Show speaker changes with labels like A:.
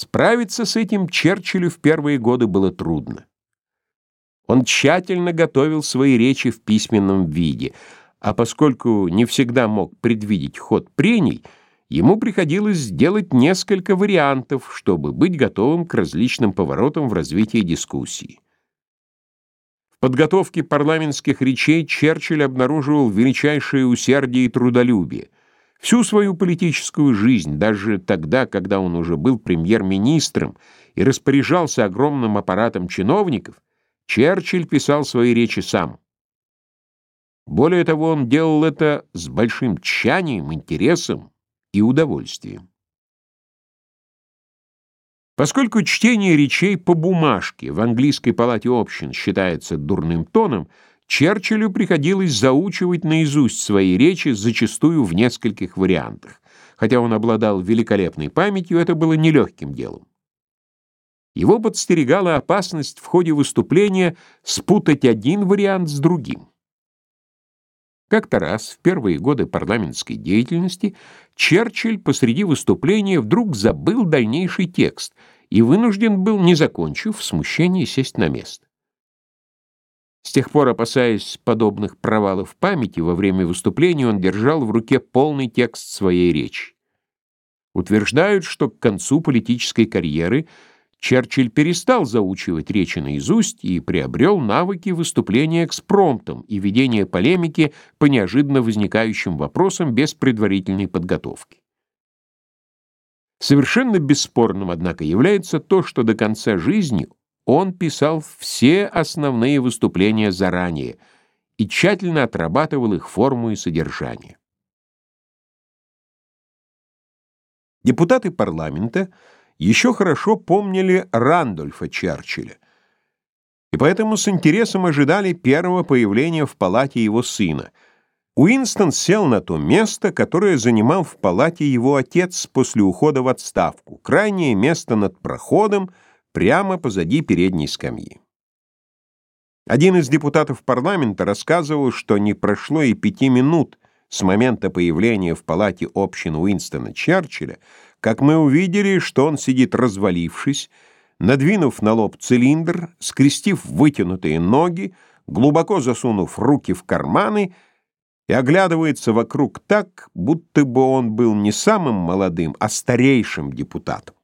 A: Справиться с этим Черчиллю в первые годы было трудно. Он тщательно готовил свои речи в письменном виде, а поскольку не всегда мог предвидеть ход прений, ему приходилось сделать несколько вариантов, чтобы быть готовым к различным поворотам в развитии дискуссии. В подготовке парламентских речей Черчилль обнаруживал величайшее усердие и трудолюбие. Всю свою политическую жизнь, даже тогда, когда он уже был премьер-министром и распоряжался огромным аппаратом чиновников, Черчилль писал свои речи сам. Более того, он делал это с большим тщанием, интересом и удовольствием. Поскольку чтение речей по бумажке в английской палате общин считается дурным тоном, Черчиллю приходилось заучивать наизусть свои речи, зачастую в нескольких вариантах. Хотя он обладал великолепной памятью, это было нелегким делом. Его подстерегала опасность в ходе выступления спутать один вариант с другим. Как-то раз, в первые годы парламентской деятельности, Черчилль посреди выступления вдруг забыл дальнейший текст и вынужден был, не закончив, в смущении сесть на место. С тех пор, опасаясь подобных провалов памяти, во время выступления он держал в руке полный текст своей речи. Утверждают, что к концу политической карьеры Черчилль перестал заучивать речи наизусть и приобрел навыки выступления экспромтом и ведения полемики по неожиданно возникающим вопросам без предварительной подготовки. Совершенно бесспорным, однако, является то, что до конца жизни он писал все основные выступления заранее и тщательно отрабатывал их форму и содержание. Депутаты парламента еще хорошо помнили Рандольфа Черчилля, и поэтому с интересом ожидали первого появления в палате его сына. Уинстон сел на то место, которое занимал в палате его отец после ухода в отставку, крайнее место над проходом — прямо позади передней скамьи. Один из депутатов парламента рассказывал, что не прошло и пяти минут с момента появления в палате общин Уинстона Черчилля, как мы увидели, что он сидит развалившись, надвинув на лоб цилиндр, скрестив вытянутые ноги, глубоко засунув руки в карманы и оглядывается вокруг так, будто бы он был не самым молодым, а старейшим депутатом.